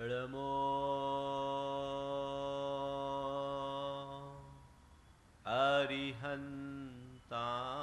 मो अरिहन्ता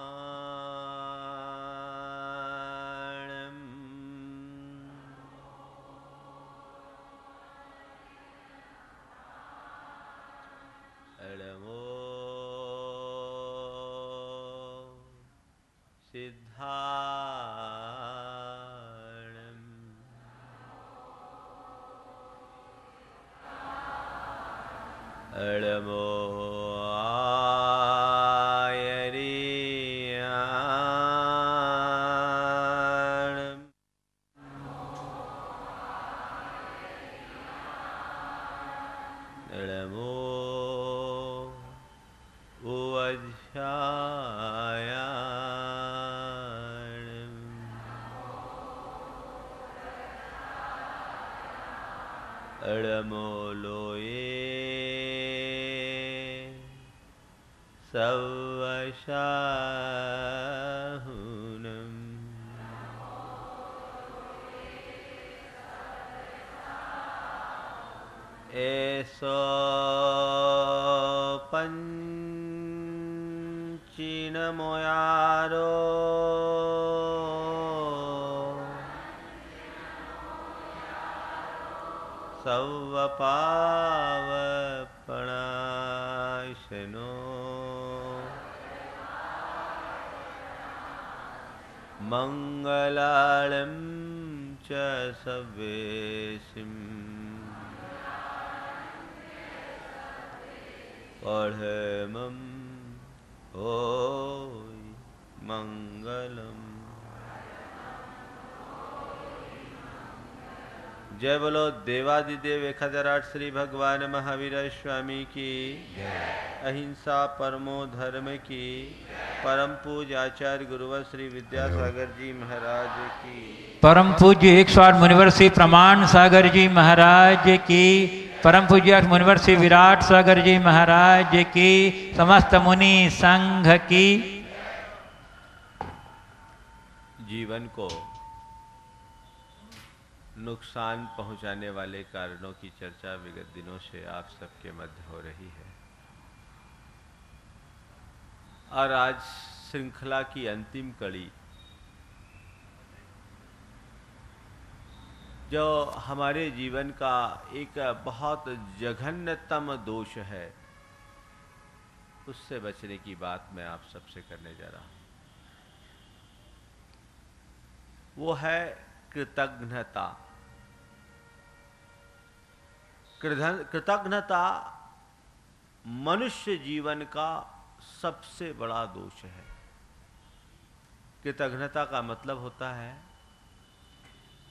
मङ्गलाळं च सवेशिम् पढ़मं ओ मंगलम। जय बोलो देवादिदेव एक हज़ार आठ श्री भगवान महावीर स्वामी की। अहिंसा परमो धर्म की। परम पूज आचार्य गुरुवर श्री विद्यासागर जी महाराज की। परम पूज्य एक सौ आठ मुनिवर श्री प्रमाण सागर जी महाराज की। परम पूज्य मुनिवर श्री विराट सागर जी महाराज की। समस्त मुनि संघ की। जीवन को नुकसान पहुँचाने वाले कारणों की चर्चा विगत दिनों से आप सबके मध्य हो रही है। और आज श्रृंखला की अंतिम कड़ी, जो हमारे जीवन का एक बहुत जघन्यतम दोष है, उससे बचने की बात मैं आप सबसे करने जा रहा हूँ। वो है कृतज्ञता। कृतज्ञता मनुष्य जीवन का सबसे बड़ा दोष है। कृतज्ञता का मतलब होता है,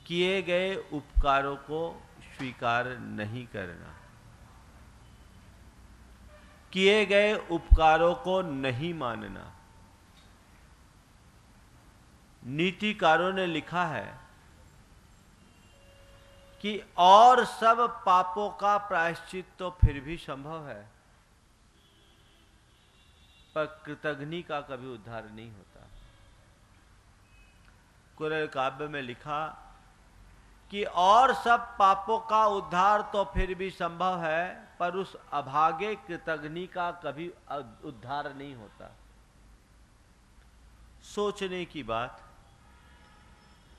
किए गए उपकारों को स्वीकार नहीं करना। किए गए उपकारों को नहीं मानना। नीतिकारों ने लिखा है कि और सब पापों का प्रायश्चित तो फिर भी संभव है। पर कृतघ्नि का कभी उद्धार नहीं होता। कुरल काव्य में लिखा कि और सब पापों का उद्धार तो फिर भी संभव है, पर उस अभागे कृतघ्नि का कभी उद्धार नहीं होता। सोचने की बात,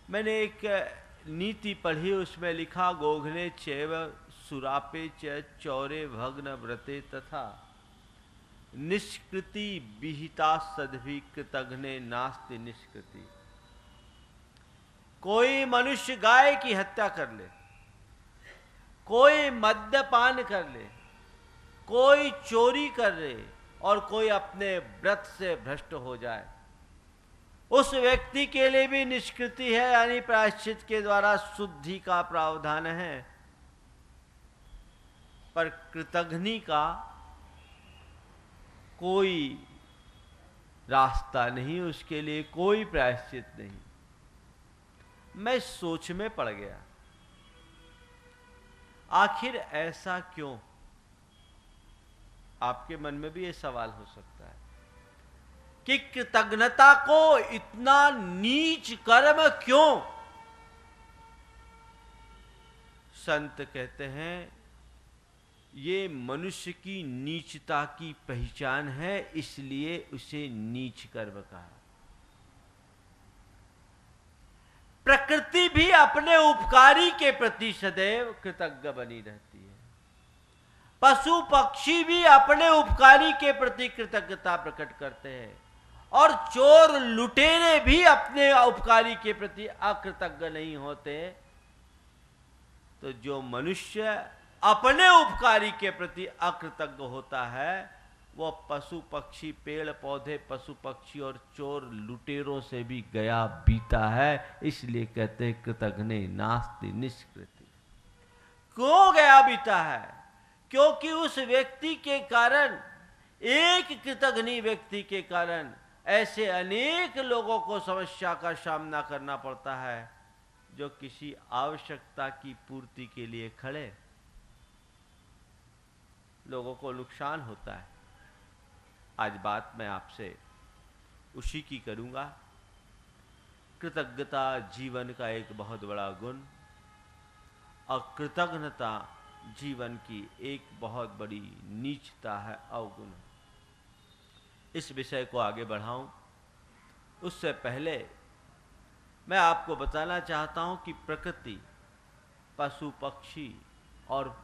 मैंने एक नीति पढ़ी, उसमें लिखा, गोघने चैव सुरापे च चौरे भग्न व्रते तथा। निष्कृति विहिता सदभि कृतघ्ने नास्ति निष्कृति। कोई मनुष्य गाय की हत्या कर ले, कोई मद्यपान कर ले, कोई चोरी कर ले और कोई अपने व्रत से भ्रष्ट हो जाए उस व्यक्ति के लिए भी निष्कृति है, यानी प्रायश्चित के द्वारा शुद्धि का प्रावधान है। पर कृतघ्नि का कोई रास्ता नहीं, उसके लिए कोई प्रायश्चित नहीं। मैं सोच में पड़ गया, आखिर ऐसा क्यों? आपके मन में भी ये सवाल हो सकता है। कि कृतज्ञता को इतना नीच कर्म क्यों? संत कहते हैं, ये मनुष्य की नीचता की पहचान है, इसलिए उसे नीच कर्म कहा। प्रकृति भी अपने उपकारी के प्रति सदैव कृतज्ञ बनी रहती है। पशु पक्षी भी अपने उपकारी के प्रति कृतज्ञता प्रकट करते हैं। और चोर लुटेरे भी अपने उपकारी के प्रति अकृतज्ञ नहीं होते। तो जो मनुष्य अपने उपकारी के प्रति अकृतज्ञ होता है, वो पशु पक्षी, पेड़ पौधे, पशु पक्षी और चोर लुटेरों से भी गया बीता है, इसलिए कहते हैं कृतज्ञ नास्ति निष्कृति। क्यों गया बीता है? क्योंकि उस व्यक्ति के कारण, एक कृतघ्नि व्यक्ति के कारण ऐसे अनेक लोगों को समस्या का सामना करना पड़ता है जो किसी आवश्यकता की पूर्ति के लिए खड़े। लोगों को नुकसान होता है। आज बात मैं आपसे उसी की करूँगा। कृतज्ञता जीवन का एक बहुत बड़ा गुण और कृतज्ञता जीवन की एक बहुत बड़ी नीचता है, अवगुण। इस विषय को आगे बढ़ाऊं। उससे पहले मैं आपको बताना चाहता हूँ कि प्रकृति, पशु पक्षी और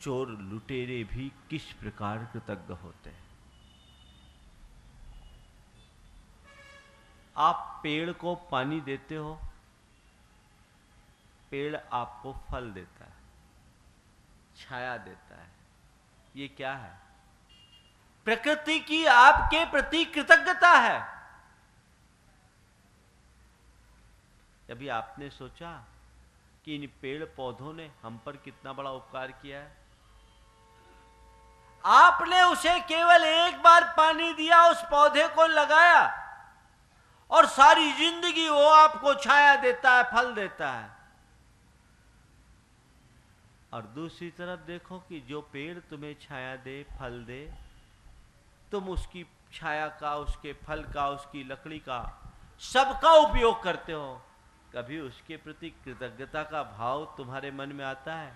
चोर लुटेरे भी किस प्रकार कृतज्ञ होते हैं। आप पेड़ को पानी देते हो, पेड़ आपको फल देता है, छाया देता है। ये क्या है? प्रकृति की आपके प्रति कृतज्ञता है। अभी आपने सोचा कि इन पेड़ पौधों ने हम पर कितना बड़ा उपकार किया है? आपने उसे केवल एक बार पानी दिया, उस पौधे को लगाया और सारी ज़िंदगी वो आपको छाया देता है, फल देता है। और दूसरी तरफ़ देखो कि जो पेड़ तुम्हें छाया दे, फल दे तुम उसकी छाया का, उसके फल का, उसकी लकड़ी का सबका उपयोग करते हो। कभी उसके प्रति कृतज्ञता का भाव तुम्हारे मन में आता है?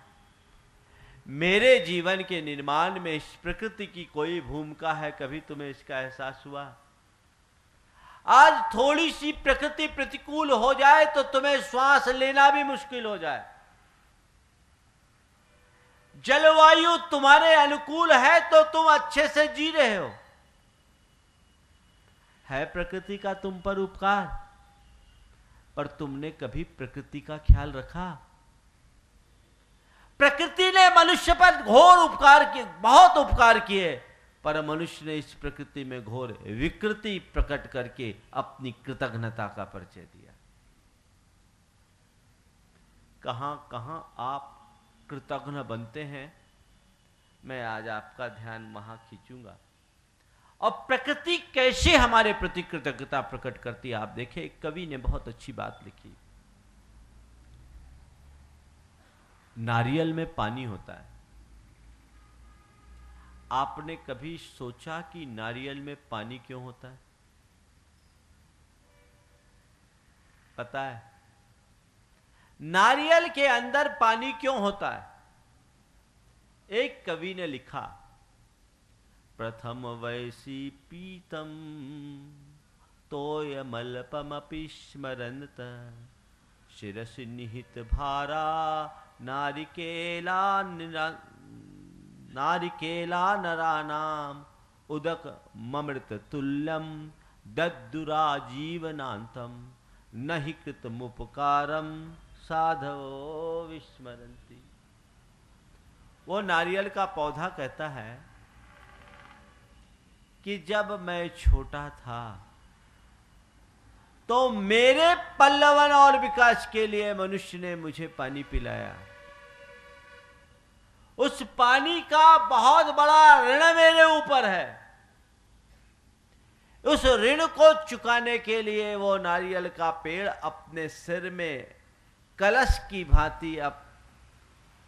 मेरे जीवन के निर्माण में इस प्रकृति की कोई भूमिका है? कभी तुम्हें इसका एहसास हुआ? आज थोड़ी सी प्रकृति प्रतिकूल हो जाए तो तुम्हें श्वास लेना भी मुश्किल हो जाए। जलवायु तुम्हारे अनुकूल है तो तुम अच्छे से जी रहे हो। है प्रकृति का तुम पर उपकार? पर तुमने कभी प्रकृति का ख्याल रखा? प्रकृति ने मनुष्य पर घोर उपकार किए, बहुत उपकार किए, पर मनुष्य ने इस प्रकृति में घोर विकृति प्रकट करके अपनी कृतज्ञता का परिचय दिया। कहाँ कहाँ आप कृतज्ञ बनते हैं? मैं आज आपका ध्यान वहाँ खींचूँगा। और प्रकृति कैसे हमारे प्रति कृतज्ञता प्रकट करती है, आप देखें, एक कवि ने बहुत अच्छी बात लिखी। नारियल में पानी होता है। आपने कभी सोचा कि नारियल में पानी क्यों होता है? पता है? नारियल के अंदर पानी क्यों होता है? एक कवि ने लिखा प्रथम वैसी पीतम स्मरंत शिरस निहित भारा, नारिकेला नारिकेला नरानाम, उदक ममृत तुल्यम दद्दुरा जीवनांतम नहि कृतमुपकारम साधवो विस्मरंती वो नारियल का पौधा कहता है कि जब मैं छोटा था तो मेरे पल्लवन और विकास के लिए मनुष्य ने मुझे पानी पिलाया। उस पानी का बहुत बड़ा ऋण मेरे ऊपर है। उस ऋण को चुकाने के लिए वो नारियल का पेड़ अपने सिर में कलश की भांति अप,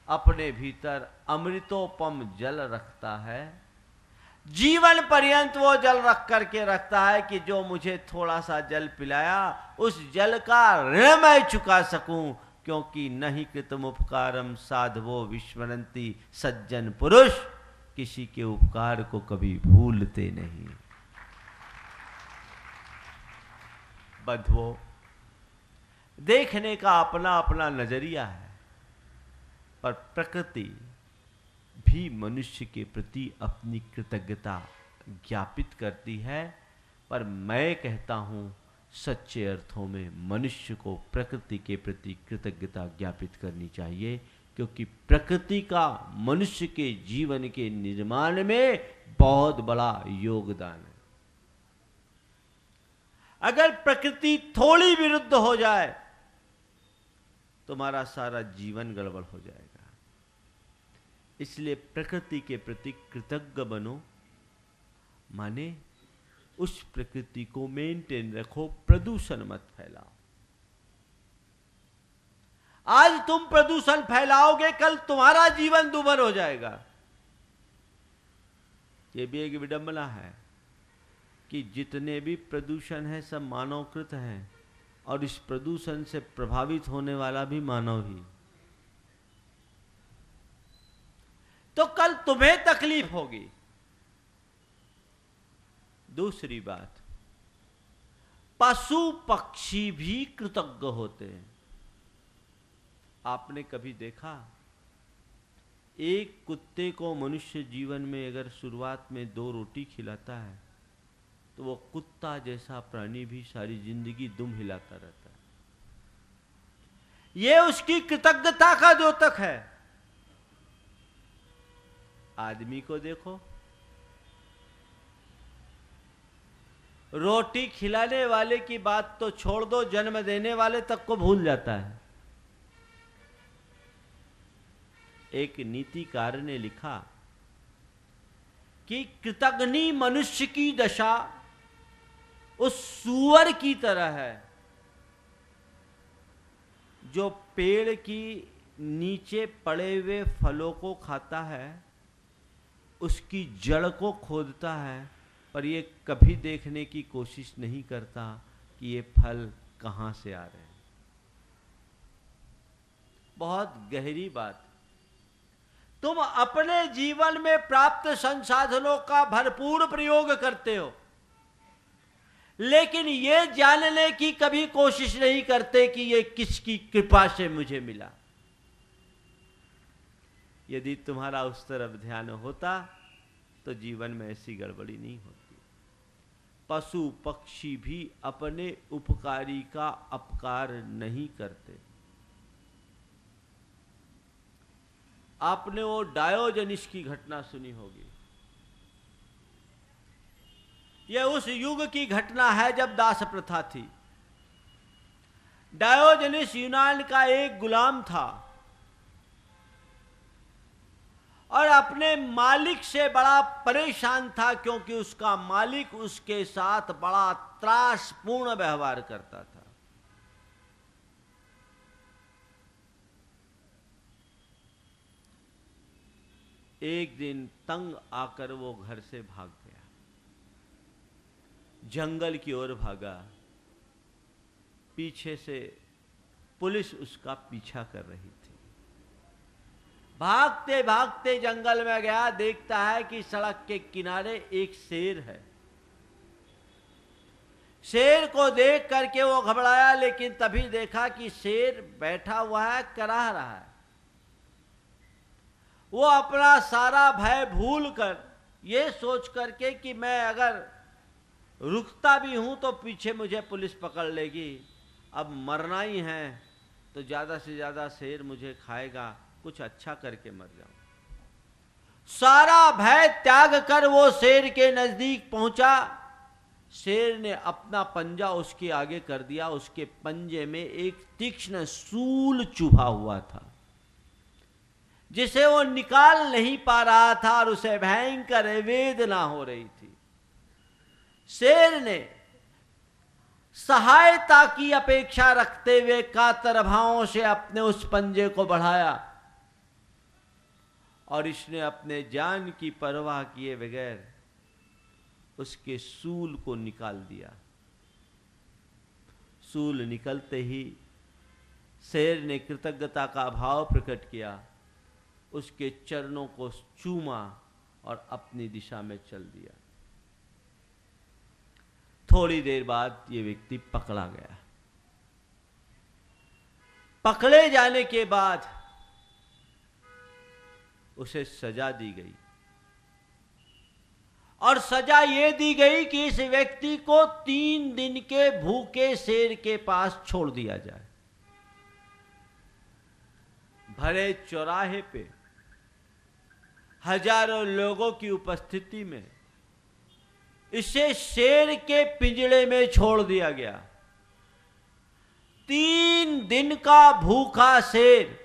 अपने भीतर अमृतोपम जल रखता है। जीवन पर्यंत वो जल रख करके रखता है कि जो मुझे थोड़ा सा जल पिलाया, उस जल का ऋण मैं चुका सकूँ, क्योंकि नहीं कृतम उपकारम साधवो विस्मरंती सज्जन पुरुष, किसी के उपकार को कभी भूलते नहीं। बधवो देखने का अपना अपना नज़रिया है, पर प्रकृति भी मनुष्य के प्रति अपनी कृतज्ञता ज्ञापित करती है। पर मैं कहता हूँ, सच्चे अर्थों में मनुष्य को प्रकृति के प्रति कृतज्ञता ज्ञापित करनी चाहिए, क्योंकि प्रकृति का मनुष्य के जीवन के निर्माण में बहुत बड़ा योगदान है। अगर प्रकृति थोड़ी विरुद्ध हो जाए, तुम्हारा सारा जीवन गड़बड़ हो जाएगा। इसलिए प्रकृति के प्रति कृतज्ञ बनो। माने, उस प्रकृति को मेंटेन रखो, प्रदूषण मत फैलाओ। आज तुम प्रदूषण फैलाओगे, कल तुम्हारा जीवन दुबर हो जाएगा। यह भी एक विडंबना है कि जितने भी प्रदूषण है, सब मानवकृत हैं, और इस प्रदूषण से प्रभावित होने वाला भी मानव ही। तो कल तुम्हें तकलीफ़ होगी। दूसरी बात पशु पक्षी भी कृतज्ञ होते हैं। आपने कभी देखा, एक कुत्ते को मनुष्य जीवन में अगर शुरुआत में दो रोटी खिलाता है तो वो कुत्ता जैसा प्राणी भी सारी ज़िंदगी दुम हिलाता रहता है। ये उसकी कृतज्ञता का द्योतक है। आदमी को देखो। रोटी खिलाने वाले की बात तो छोड़ दो, जन्म देने वाले तक को भूल जाता है। एक नीतिकार ने लिखा कि कृतग्नि मनुष्य की दशा उस सुअर की तरह है, जो पेड़ की नीचे पड़े हुए फलों को खाता है। उसकी जड़ को खोदता है, पर ये कभी देखने की कोशिश नहीं करता कि ये फल कहाँ से आ रहे हैं। बहुत गहरी बात। तुम अपने जीवन में प्राप्त संसाधनों का भरपूर प्रयोग करते हो, लेकिन ये जानने की कभी कोशिश नहीं करते कि ये किसकी कृपा से मुझे मिला। यदि तुम्हारा उस तरफ़ ध्यान होता तो जीवन में ऐसी गड़बड़ी नहीं होती। पशु पक्षी भी अपने उपकारी का अपकार नहीं करते। आपने वो डायोजनिस की घटना सुनी होगी। यह उस युग की घटना है जब दास प्रथा थी। डायोजनिस यूनान का एक गुलाम था। अपने मालिक से बड़ा परेशान था क्योंकि उसका मालिक उसके साथ बड़ा त्रासपूर्ण व्यवहार करता था। एक दिन तंग आकर वो घर से भाग गया। जंगल की ओर भागा। पीछे से पुलिस उसका पीछा कर रही थी। भागते भागते जंगल में गया, देखता है कि सड़क के किनारे एक शेर है। शेर को देख करके वो घबराया, लेकिन तभी देखा कि शेर बैठा हुआ है, कराह रहा है। वो अपना सारा भय भूल कर ये सोच करके कि मैं अगर रुकता भी हूँ तो पीछे मुझे पुलिस पकड़ लेगी। अब मरना ही है तो ज़्यादा से ज़्यादा शेर मुझे खाएगा। कुछ अच्छा करके मर जाऊँ। सारा भय त्याग कर वो शेर के नज़दीक पहुँचा। शेर ने अपना पंजा उसके आगे कर दिया। उसके पंजे में एक तीक्ष्ण सूल चुभा हुआ था, जिसे वो निकाल नहीं पा रहा था और उसे भयंकर वेदना हो रही थी। शेर ने सहायता की अपेक्षा रखते हुए कातर भावों से अपने उस पंजे को बढ़ाया। और इसने अपने जान की परवाह किए बगैर उसके सूल को निकाल दिया। सूल निकलते ही शेर ने कृतज्ञता का भाव प्रकट किया। उसके चरणों को चूमा और अपनी दिशा में चल दिया। थोड़ी देर बाद ये व्यक्ति पकड़ा गया। पकड़े जाने के बाद उसे सजा दी गई। और सजा यह दी गई कि इस व्यक्ति को तीन दिन के भूखे शेर के पास छोड़ दिया जाए। भरे चौराहे पे, हज़ारों लोगों की उपस्थिति में, इसे शेर के पिंजड़े में छोड़ दिया गया। तीन दिन का भूखा शेर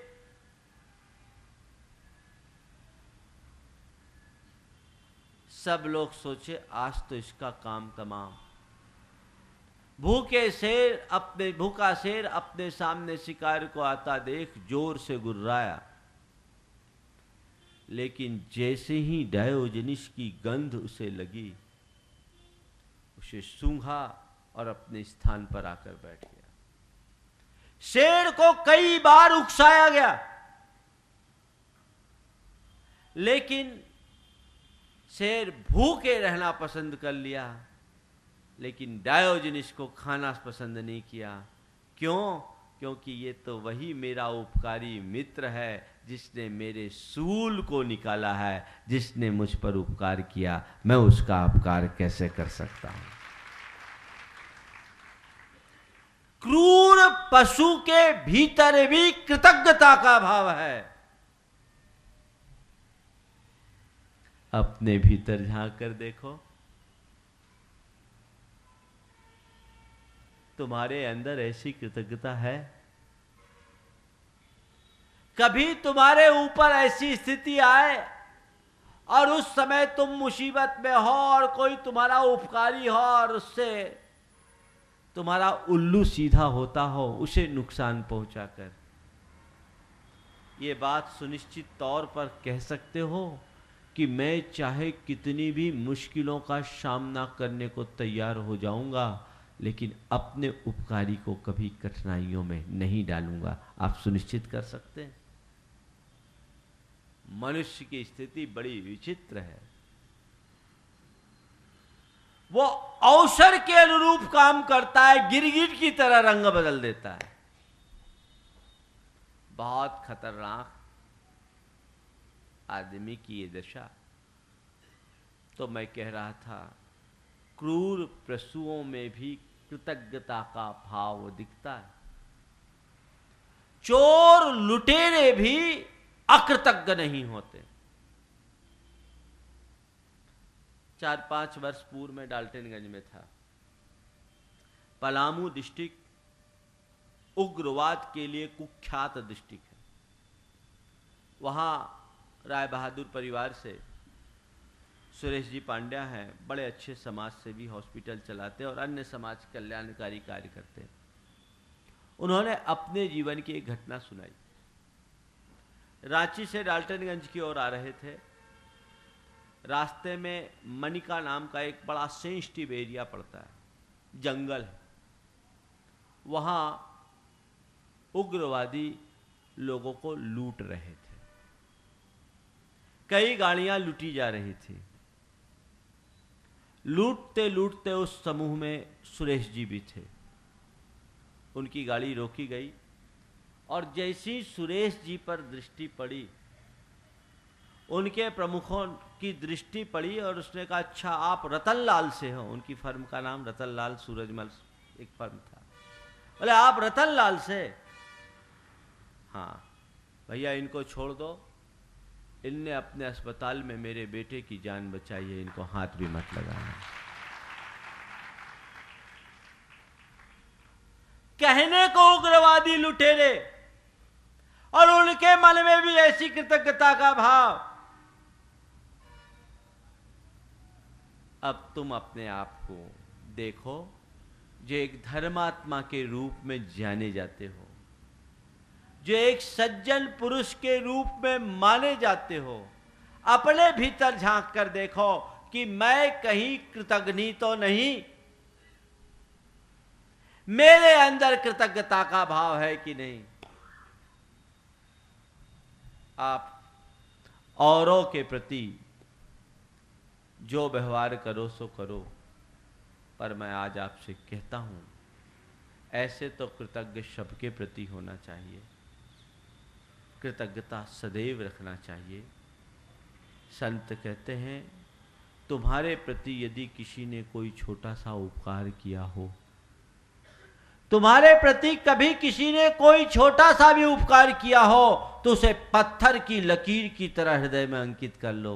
सब लोग सोचे, आज तो इसका काम तमाम। भूखे शेर अपने, भूखा शेर अपने सामने शिकार को आता देख ज़ोर से गुर्राया। लेकिन जैसे ही डायोजनिस की गंध उसे लगी, उसे सूंघा और अपने स्थान पर आकर बैठ गया। शेर को कई बार उकसाया गया। लेकिन शेर भूखे रहना पसंद कर लिया, लेकिन डायोजनिस को खाना पसंद नहीं किया। क्यों? क्योंकि ये तो वही मेरा उपकारी मित्र है, जिसने मेरे सूल को निकाला है, जिसने मुझ पर उपकार किया। मैं उसका उपकार कैसे कर सकता हूँ? क्रूर पशु के भीतर भी कृतज्ञता का भाव है। अपने भीतर झाँक कर देखो। तुम्हारे अंदर ऐसी कृतज्ञता है? कभी तुम्हारे ऊपर ऐसी स्थिति आए और उस समय तुम मुसीबत में हो और कोई तुम्हारा उपकारी हो और उससे तुम्हारा उल्लू सीधा होता हो, उसे नुकसान पहुंचाकर। ये बात सुनिश्चित तौर पर कह सकते हो। कि मैं चाहे कितनी भी मुश्किलों का सामना करने को तैयार हो जाऊँगा, लेकिन अपने उपकारी को कभी कठिनाइयों में नहीं डालूँगा। आप सुनिश्चित कर सकते हैं। मनुष्य की स्थिति बड़ी विचित्र है। वो अवसर के अनुरूप काम करता है, गिरगिट की तरह रंग बदल देता है। बहुत खतरनाक आदमी की ये दशा। तो मैं कह रहा था, क्रूर पशुओं में भी कृतज्ञता का भाव दिखता है। चोर लुटेरे भी अकृतज्ञ नहीं होते। चार पाँच वर्ष पूर्व में डाल्टनगंज में था। पलामू डिस्ट्रिक्ट उग्रवाद के लिए कुख्यात डिस्ट्रिक्ट है। वहाँ राय बहादुर परिवार से। सुरेश जी पांड्या हैं, बड़े अच्छे समाज से भी हॉस्पिटल चलाते और अन्य समाज कल्याणकारी कार्य करते हैं। उन्होंने अपने जीवन की एक घटना सुनाई। रांची से डाल्टनगंज की ओर आ रहे थे। रास्ते में मनिका नाम का एक बड़ा सेंसिटिव एरिया पड़ता है। जंगल है। वहाँ उग्रवादी लोगों को लूट रहे थे। कई गाड़ियाँ लूटी जा रही थी। लूटते लूटते उस समूह में सुरेश जी भी थे। उनकी गाड़ी रोकी गई और जैसी सुरेश जी पर दृष्टि पड़ी, उनके प्रमुखों की दृष्टि पड़ी और उसने कहा अच्छा आप रतन लाल से हो। उनकी फर्म का नाम रतन लाल सूरजमल एक फर्म था। बोले, आप रतन लाल से? हाँ भैया, इनको छोड़ दो। इनने अपने अस्पताल में मेरे बेटे की जान बचाई है, इनको हाथ भी मत लगाना। कहने को उग्रवादी लुटेरे और उनके मन में भी ऐसी कृतज्ञता का भाव। अब तुम अपने आप को देखो, जो एक धर्मात्मा के रूप में जाने जाते हो। जो एक सज्जन पुरुष के रूप में माने जाते हो, अपने भीतर झाँक कर देखो कि मैं कहीं कृतज्ञ तो नहीं। मेरे अंदर कृतज्ञता का भाव है कि नहीं? आप औरों के प्रति जो व्यवहार करो, सो करो। पर मैं आज आपसे कहता हूँ, ऐसे तो कृतज्ञ सबके प्रति होना चाहिए। कृतज्ञता सदैव रखना चाहिए। संत कहते हैं, तुम्हारे प्रति यदि किसी ने कोई छोटा सा उपकार किया हो, तुम्हारे प्रति कभी किसी ने कोई छोटा सा भी उपकार किया हो तो उसे पत्थर की लकीर की तरह हृदय में अंकित कर लो।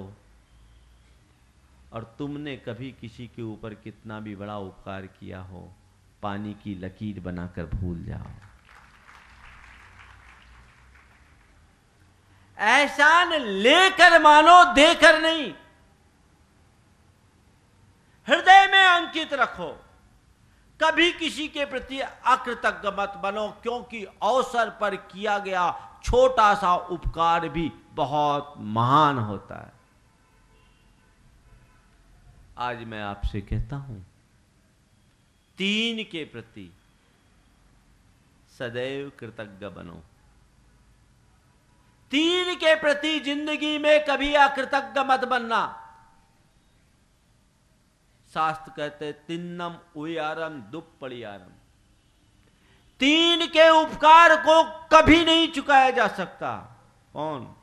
और तुमने कभी किसी के ऊपर कितना भी बड़ा उपकार किया हो, पानी की लकीर बनाकर भूल जाओ। एहसान लेकर मानो, देकर नहीं। हृदय में अंकित रखो। कभी किसी के प्रति अकृतज्ञ मत बनो, क्योंकि अवसर पर किया गया छोटा सा उपकार भी बहुत महान होता है। आज मैं आपसे कहता हूँ, तीन के प्रति सदैव कृतज्ञ बनो। तीन के प्रति ज़िंदगी में कभी अकृतज्ञ मत बनना। शास्त्र कहते तिन्नम उयारम दुप्पड़ियारम। तीन के उपकार को कभी नहीं चुकाया जा सकता। कौन?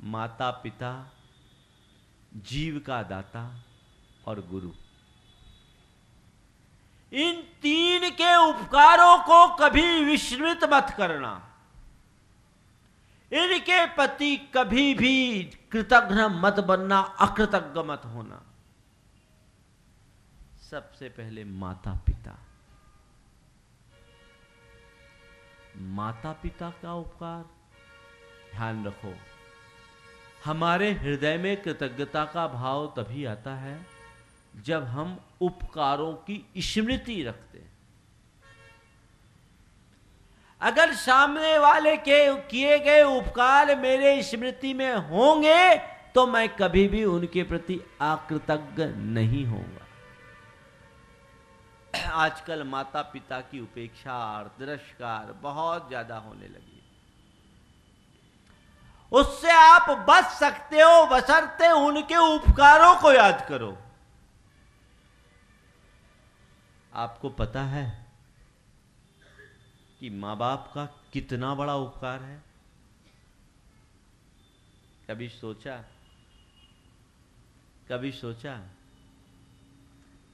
माता पिता जीव का दाता और गुरु। इन तीन के उपकारों को कभी विस्मृत मत करना। इनके प्रति कभी भी कृतज्ञ मत बनना, अकृतज्ञ मत होना। सबसे पहले माता पिता माता पिता का उपकार। ध्यान रखो, हमारे हृदय में कृतज्ञता का भाव तभी आता है जब हम उपकारों की स्मृति रखते हैं। अगर सामने वाले के किए गए उपकार मेरे स्मृति में होंगे तो मैं कभी भी उनके प्रति आकृतज्ञ नहीं होऊँगा। आजकल माता पिता की उपेक्षा और तिरस्कार बहुत ज़्यादा होने लगी उससे आप बच सकते हो, बसरते उनके उपकारों को याद करो। आपको पता है कि माँ बाप का कितना बड़ा उपकार है। कभी सोचा? कभी सोचा?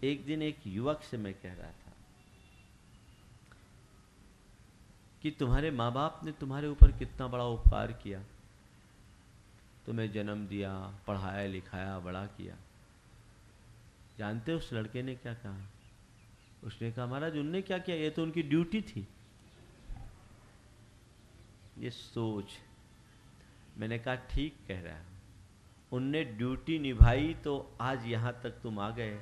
एक दिन एक युवक से मैं कह रहा था कि तुम्हारे माँ बाप ने तुम्हारे ऊपर कितना बड़ा उपकार किया। तुम्हें जन्म दिया, पढ़ाया, लिखाया, बड़ा किया। जानते उस लड़के ने क्या कहा? उसने कहा, महाराज, उनने क्या किया? ये तो उनकी ड्यूटी थी। ये सोच। मैंने कहा, ठीक कह रहा है। उनने ड्यूटी निभाई तो आज यहाँ तक तुम आ गए।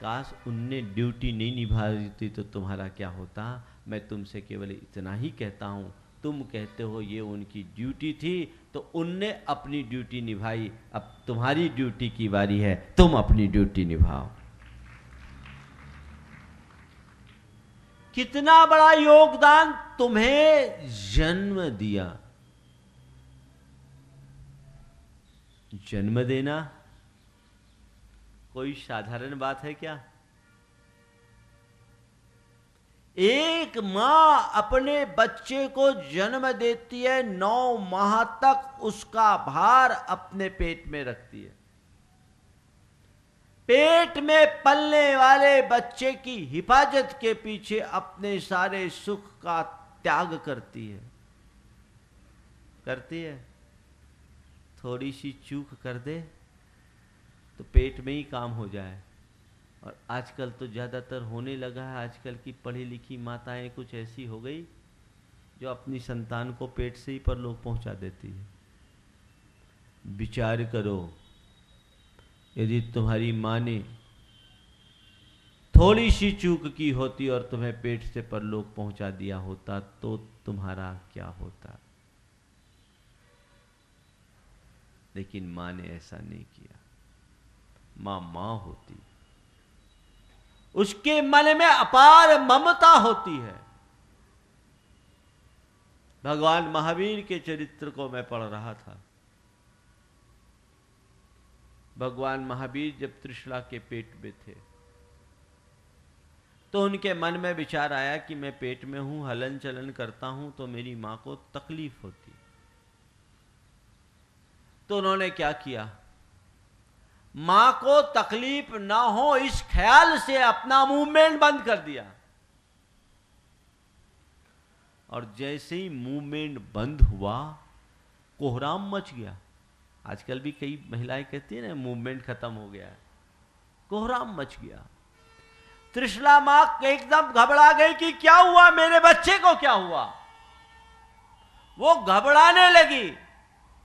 काश उनने ड्यूटी नहीं निभाती तो तुम्हारा क्या होता? मैं तुमसे केवल इतना ही कहता हूँ। तुम कहते हो ये उनकी ड्यूटी थी तो उनने अपनी ड्यूटी निभाई। अब तुम्हारी ड्यूटी की बारी है। तुम अपनी ड्यूटी निभाओ। कितना बड़ा योगदान तुम्हें जन्म दिया। जन्म देना कोई साधारण बात है क्या? एक माँ अपने बच्चे को जन्म देती है, नौ माह तक उसका भार अपने पेट में रखती है। पेट में पलने वाले बच्चे की हिफाजत के पीछे अपने सारे सुख का त्याग करती है। करती है? थोड़ी सी चूक कर दे तो पेट में ही काम हो जाए। और आजकल तो ज़्यादातर होने लगा है, आजकल की पढ़ी लिखी माताएँ कुछ ऐसी हो गई, जो अपनी संतान को पेट से ही पर लोग पहुँचा देती है। विचार करो यदि तुम्हारी माँ ने थोड़ी सी चूक की होती और तुम्हें पेट से पर लोग पहुँचा दिया होता तो तुम्हारा क्या होता? लेकिन माँ ने ऐसा नहीं किया। माँ माँ होती। उसके मन में अपार ममता होती है। भगवान महावीर के चरित्र को मैं पढ़ रहा था। भगवान महावीर जब त्रिशला के पेट में थे। तो उनके मन में विचार आया कि मैं पेट में हूँ हलन चलन करता हूँ तो मेरी माँ को तकलीफ़ होती। तो उन्होंने क्या किया? माँ को तकलीफ़ ना हो, इस ख्याल से अपना मूवमेंट बंद कर दिया। और जैसे ही मूवमेंट बंद हुआ, कोहराम मच गया। आजकल भी कई महिलाएँ कहती है ना मूवमेंट खत्म हो गया है। कोहराम मच गया। त्रिशला माँ एकदम घबरा गई कि क्या हुआ, मेरे बच्चे को क्या हुआ? वो घबराने लगी।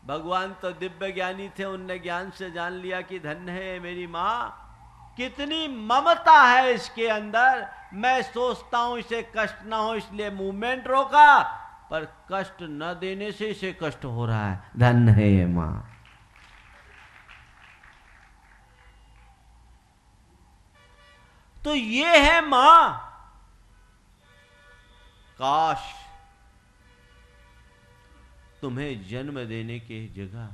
भगवान तो दिव्य ज्ञानी थे, उनने ज्ञान से जान लिया कि धन है मेरी माँ। कितनी ममता है इसके अंदर। मैं सोचता हूँ इसे कष्ट ना हो, इसलिए मूवमेंट रोका, पर कष्ट न देने से इसे कष्ट हो रहा है। धन है ये माँ। तो ये है माँ। काश तुम्हें जन्म देने के जगह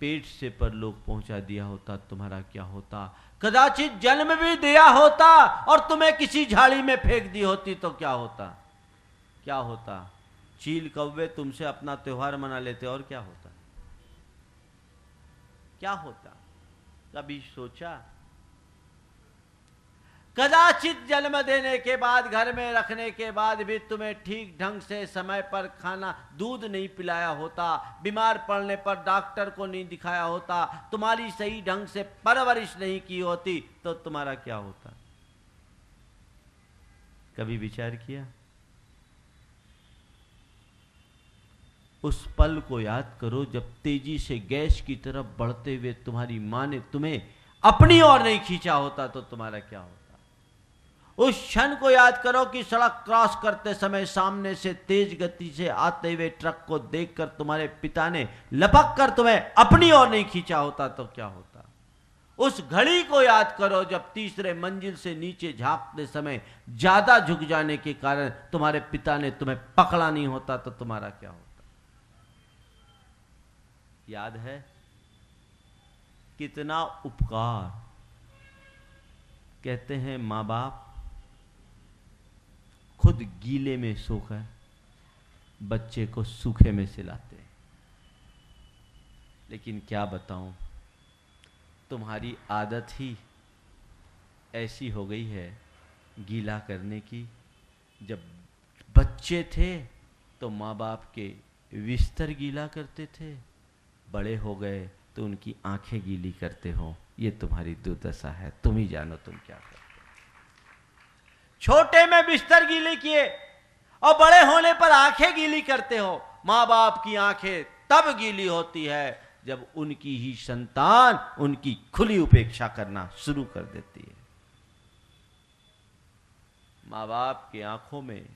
पेट से पर लोग पहुँचा दिया होता, तुम्हारा क्या होता? कदाचित जन्म भी दिया होता और तुम्हें किसी झाड़ी में फेंक दी होती तो क्या होता? क्या होता? चील कौवे तुमसे अपना त्योहार मना लेते और क्या होता? क्या होता? कभी सोचा कदाचित जन्म देने के बाद, घर में रखने के बाद भी तुम्हें ठीक ढंग से समय पर खाना, दूध नहीं पिलाया होता, बीमार पड़ने पर डॉक्टर को नहीं दिखाया होता, तुम्हारी सही ढंग से परवरिश नहीं की होती तो तुम्हारा क्या होता? कभी विचार किया? उस पल को याद करो, जब तेज़ी से गैस की तरफ़ बढ़ते हुए तुम्हारी माँ ने तुम्हें अपनी ओर नहीं खींचा होता तो तुम्हारा क्या होता? उस क्षण को याद करो कि सड़क क्रॉस करते समय सामने से तेज गति से आते हुए ट्रक को देखकर तुम्हारे पिता ने लपक कर तुम्हें अपनी ओर नहीं खींचा होता तो क्या होता? उस घड़ी को याद करो जब तीसरे मंजिल से नीचे झांकते समय ज़्यादा झुक जाने के कारण तुम्हारे पिता ने तुम्हें पकड़ा नहीं होता तो तुम्हारा क्या होता? याद है? कितना उपकार। कहते हैं माँ बाप खुद गीले में सोकर बच्चे को सूखे में सिलाते हैं। लेकिन क्या बताऊँ, तुम्हारी आदत ही ऐसी हो गई है गीला करने की। जब बच्चे थे तो माँ बाप के बिस्तर गीला करते थे, बड़े हो गए तो उनकी आँखें गीली करते हो। ये तुम्हारी दुर्दशा है, तुम ही जानो तुम क्या छोटे में बिस्तर गीले किए और बड़े होने पर आँखें गीली करते हो। माँ बाप की आँखें तब गीली होती है जब उनकी ही संतान उनकी खुली उपेक्षा करना शुरू कर देती है। माँ बाप की आँखों में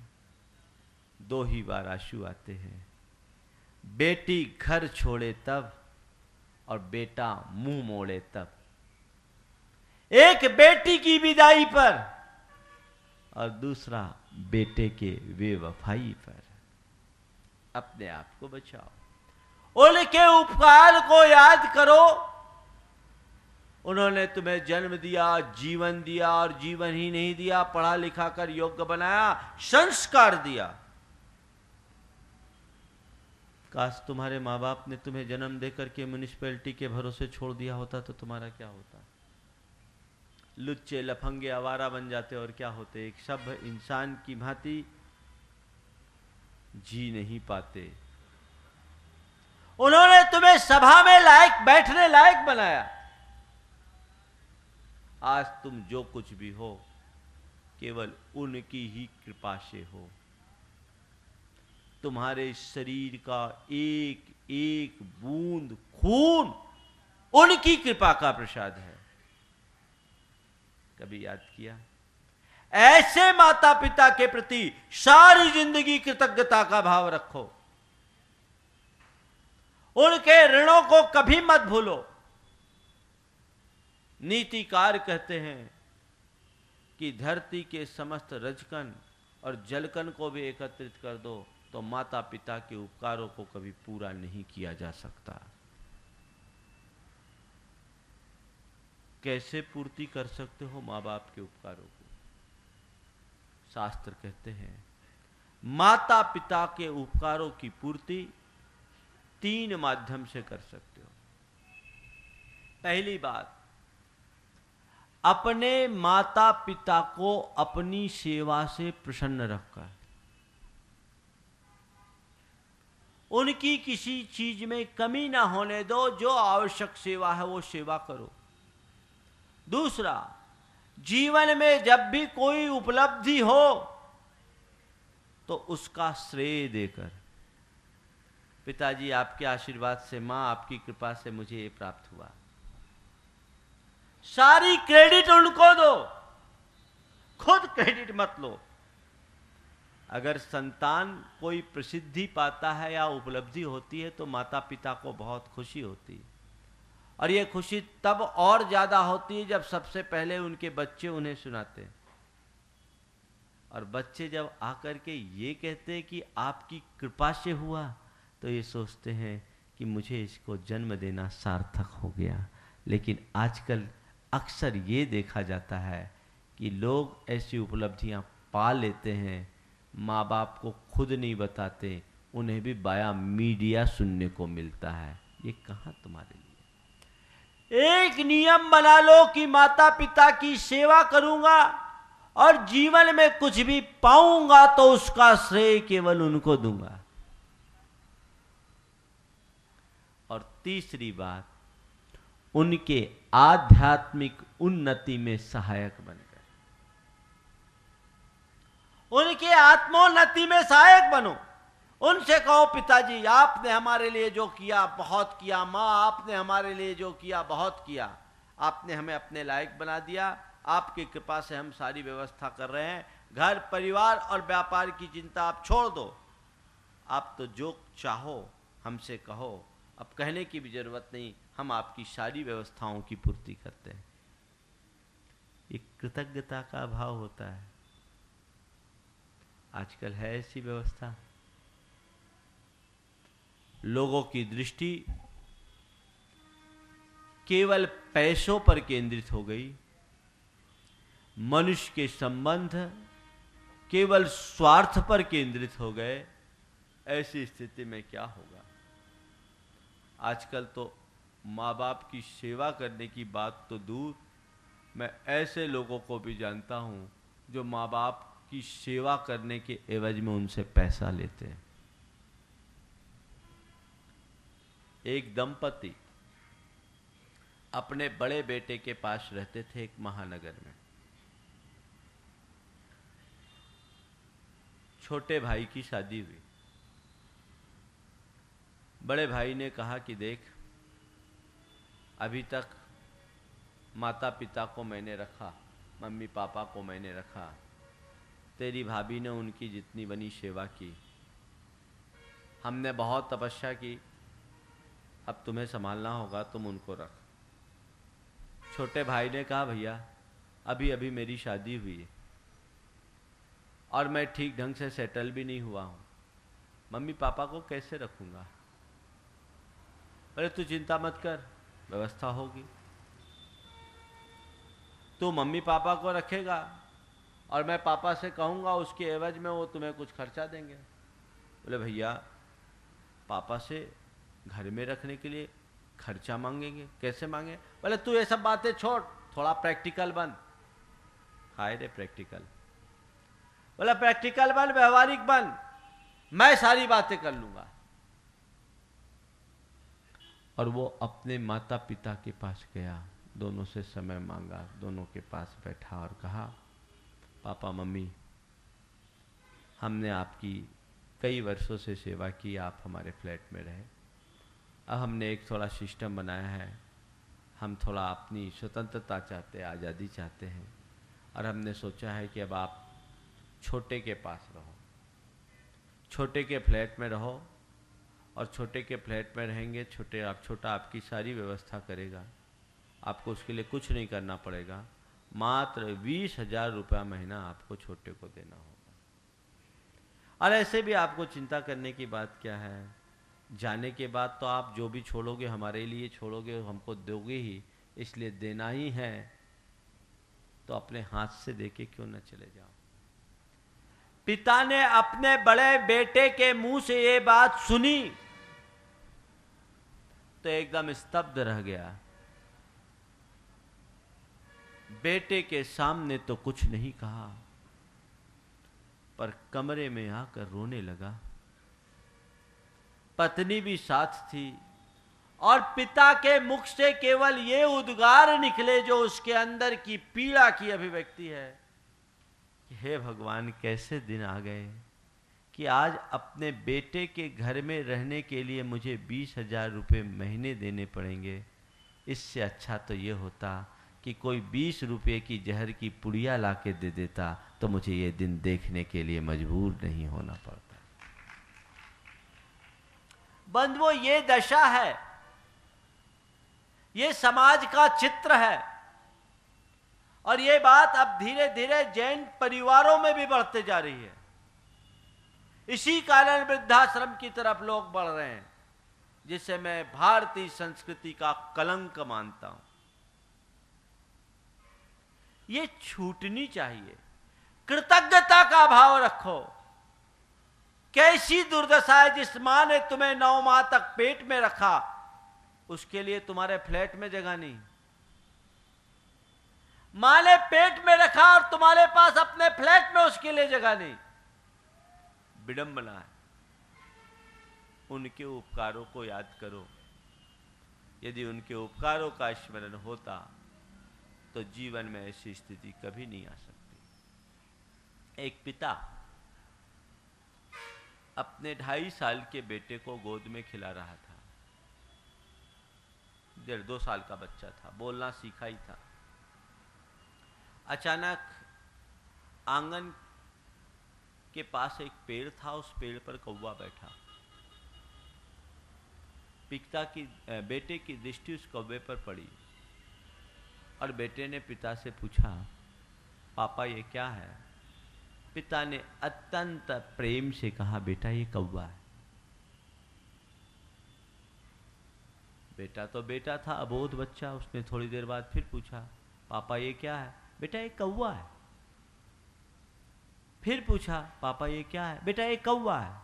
दो ही बार आँसू आते हैं। बेटी घर छोड़े तब और बेटा मुँह मोड़े तब। एक बेटी की विदाई पर और दूसरा, बेटे के बेवफाई पर। अपने आप को बचाओ। उनके उपकार को याद करो। उन्होंने तुम्हें जन्म दिया, जीवन दिया और जीवन ही नहीं दिया। पढ़ा लिखा कर योग्य बनाया, संस्कार दिया। काश तुम्हारे माँ बाप ने तुम्हें जन्म देकर के म्यूनिसपैलिटी के भरोसे छोड़ दिया होता तो तुम्हारा क्या होता? लुच्चे, लफंगे, आवारा बन जाते और क्या होते एक सब इंसान की भांति जी नहीं पाते। उन्होंने तुम्हें सभा में लायक, बैठने लायक बनाया। आज तुम जो कुछ भी हो, केवल उनकी ही कृपा से हो। तुम्हारे शरीर का एक एक बूंद, खून उनकी कृपा का प्रसाद है। कभी याद किया? ऐसे माता पिता के प्रति सारी ज़िंदगी कृतज्ञता का भाव रखो। उनके ऋणों को कभी मत भूलो। नीतिकार कहते हैं कि धरती के समस्त रजकन और जलकन को भी एकत्रित कर दो तो माता पिता के उपकारों को कभी पूरा नहीं किया जा सकता। कैसे पूर्ति कर सकते हो माँ बाप के उपकारों की? शास्त्र कहते हैं माता पिता के उपकारों की पूर्ति तीन माध्यम से कर सकते हो। पहली बात, अपने माता पिता को अपनी सेवा से प्रसन्न रखकर। उनकी किसी चीज़ में कमी ना होने दो, जो आवश्यक सेवा है वो सेवा करो। दूसरा, जीवन में जब भी कोई उपलब्धि हो तो उसका श्रेय देकर। पिताजी, आपके आशीर्वाद से, माँ, आपकी कृपा से मुझे ये प्राप्त हुआ। सारी क्रेडिट उनको दो। खुद क्रेडिट मत लो। अगर संतान कोई प्रसिद्धि पाता है या उपलब्धि होती है तो माता पिता को बहुत खुशी होती है। और ये खुशी तब और ज़्यादा होती है जब सबसे पहले उनके बच्चे उन्हें सुनाते हैं। और बच्चे जब आकर के ये कहते हैं कि आपकी कृपा से हुआ तो ये सोचते हैं कि मुझे इसको जन्म देना सार्थक हो गया। लेकिन आजकल अक्सर ये देखा जाता है कि लोग ऐसी उपलब्धियाँ पा लेते हैं माँ बाप को खुद नहीं बताते, उन्हें भी बाया मीडिया सुनने को मिलता है। ये कहाँ तुम्हारे लिए? एक नियम बना लो कि माता पिता की सेवा करूँगा और जीवन में कुछ भी पाऊँगा तो उसका श्रेय केवल उनको दूँगा। और तीसरी बात, उनके आध्यात्मिक उन्नति में सहायक बन गए। उनके आत्मोन्नति में सहायक बनो। उनसे कहो, पिताजी, आपने हमारे लिए जो किया, बहुत किया। माँ, आपने हमारे लिए जो किया, बहुत किया। आपने हमें अपने लायक बना दिया। आपकी कृपा से हम सारी व्यवस्था कर रहे हैं। घर, परिवार और व्यापार की चिंता आप छोड़ दो। आप तो जो चाहो, हमसे कहो। अब कहने की भी ज़रूरत नहीं, हम आपकी सारी व्यवस्थाओं की पूर्ति करते हैं। ये कृतज्ञता का अभाव होता है। आजकल है ऐसी व्यवस्था। लोगों की दृष्टि केवल पैसों पर केंद्रित हो गई। मनुष्य के संबंध केवल स्वार्थ पर केंद्रित हो गए। ऐसी स्थिति में क्या होगा? आजकल तो माँ बाप की सेवा करने की बात तो दूर। मैं ऐसे लोगों को भी जानता हूँ जो माँ बाप की सेवा करने के एवज में उनसे पैसा लेते हैं। एक दंपति अपने बड़े बेटे के पास रहते थे एक महानगर में। छोटे भाई की शादी हुई। बड़े भाई ने कहा कि देख, अभी तक माता पिता को मैंने रखा मम्मी पापा को मैंने रखा, तेरी भाभी ने उनकी जितनी बनी सेवा की। हमने बहुत तपस्या की अब तुम्हें संभालना होगा, तुम उनको रख। छोटे भाई ने कहा, भैया, अभी अभी मेरी शादी हुई है और मैं ठीक ढंग से सेटल भी नहीं हुआ हूँ। मम्मी पापा को कैसे रखूँगा? अरे, तू चिंता मत कर, व्यवस्था होगी। तू मम्मी पापा को रखेगा और मैं पापा से कहूँगा, उसके एवज में वो तुम्हें कुछ खर्चा देंगे। बोले, भैया, पापा से घर में रखने के लिए खर्चा मांगेंगे। कैसे मांगे? बोले, तू ये सब बातें छोड़, थोड़ा प्रैक्टिकल बन। हाय रे प्रैक्टिकल बोला प्रैक्टिकल बन, व्यवहारिक बन। मैं सारी बातें कर लूँगा। और वो अपने माता पिता के पास गया, दोनों से समय मांगा, दोनों के पास बैठा और कहा, पापा, मम्मी, हमने आपकी कई वर्षों से सेवा की, आप हमारे फ्लैट में रहे। अब हमने एक थोड़ा सिस्टम बनाया है। हम थोड़ा अपनी स्वतंत्रता चाहते हैं आज़ादी चाहते हैं। और हमने सोचा है कि अब आप छोटे के पास रहो। छोटे के फ्लैट में रहो और छोटे के फ्लैट में रहेंगे, छोटे आप, छोटा आपकी सारी व्यवस्था करेगा। आपको उसके लिए कुछ नहीं करना पड़ेगा। मात्र बीस हज़ार रुपया महीना आपको छोटे को देना होगा। और ऐसे भी आपको चिंता करने की बात क्या है? जाने के बाद तो आप जो भी छोड़ोगे, हमारे लिए छोड़ोगे, हमको दोगे ही, इसलिए देना ही है। तो अपने हाथ से देके क्यों ना चले जाओ? पिता ने अपने बड़े बेटे के मुँह से ये बात सुनी तो एकदम स्तब्ध रह गया। बेटे के सामने तो कुछ नहीं कहा, पर कमरे में आकर रोने लगा। पत्नी भी साथ थी और पिता के मुख से केवल ये उद्गार निकले जो उसके अंदर की पीड़ा की अभिव्यक्ति है हे भगवान, कैसे दिन आ गए कि आज अपने बेटे के घर में रहने के लिए मुझे बीस हज़ार रुपये महीने देने पड़ेंगे। इससे अच्छा तो ये होता कि कोई बीस रुपये की जहर की पुड़िया ला के दे देता तो मुझे ये दिन देखने के लिए मजबूर नहीं होना पड़ता। बंधुओं ये दशा है। ये समाज का चित्र है। और ये बात अब धीरे धीरे जैन परिवारों में भी बढ़ते जा रही है। इसी कारण वृद्धाश्रम की तरफ़ लोग बढ़ रहे हैं, जिसे मैं भारतीय संस्कृति का कलंक मानता हूँ। ये छूटनी चाहिए। कृतज्ञता का भाव रखो। कैसी दुर्दशा है जिस माँ ने तुम्हें नौ माह तक पेट में रखा? उसके लिए तुम्हारे फ्लैट में जगह नहीं। माँ ने पेट में रखा और तुम्हारे पास अपने फ्लैट में उसके लिए जगह नहीं। विडंबना है। उनके उपकारों को याद करो। यदि उनके उपकारों का स्मरण होता तो जीवन में ऐसी स्थिति कभी नहीं आ सकती। एक पिता अपने ढाई साल के बेटे को गोद में खिला रहा था। डेढ़ दो साल का बच्चा था, बोलना सीखा ही था। अचानक आँगन के पास एक पेड़ था, उस पेड़ पर कौवा बैठा। पिता की बेटे की दृष्टि उस कौवे पर पड़ी और बेटे ने पिता से पूछा, पापा, ये क्या है? पिता ने अत्यंत प्रेम से कहा, बेटा, ये कौवा है। बेटा तो बेटा था, अबोध बच्चा, उसने थोड़ी देर बाद फिर पूछा, पापा, ये क्या है? बेटा, ये कौवा है। फिर पूछा, पापा, ये क्या है? बेटा, ये कौवा है।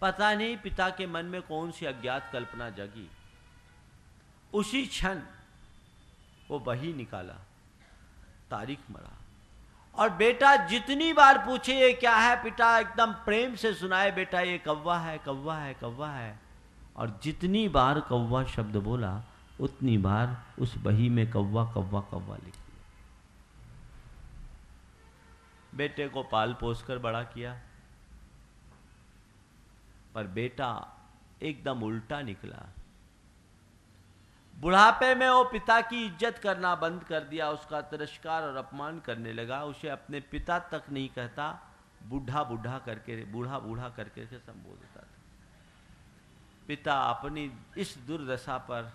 पता नहीं पिता के मन में कौन सी अज्ञात कल्पना जगी। उसी क्षण वो बही निकाला, तारीख मरा। और बेटा जितनी बार पूछे, ये क्या है पिता? एकदम प्रेम से सुनाए, बेटा, ये कौवा है कौवा है कौवा है। और जितनी बार कौवा शब्द बोला, उतनी बार उस बही में कौवा कौवा कौवा लिख दिया। बेटे को पाल पोस कर बड़ा किया। पर बेटा एकदम उल्टा निकला। बुढ़ापे में वो पिता की इज़्ज़त करना बंद कर दिया, उसका तिरस्कार और अपमान करने लगा। उसे अपने पिता तक नहीं कहता, बूढ़ा बूढ़ा करके, बूढ़ा बूढ़ा करके से संबोधता था। पिता अपनी इस दुर्दशा पर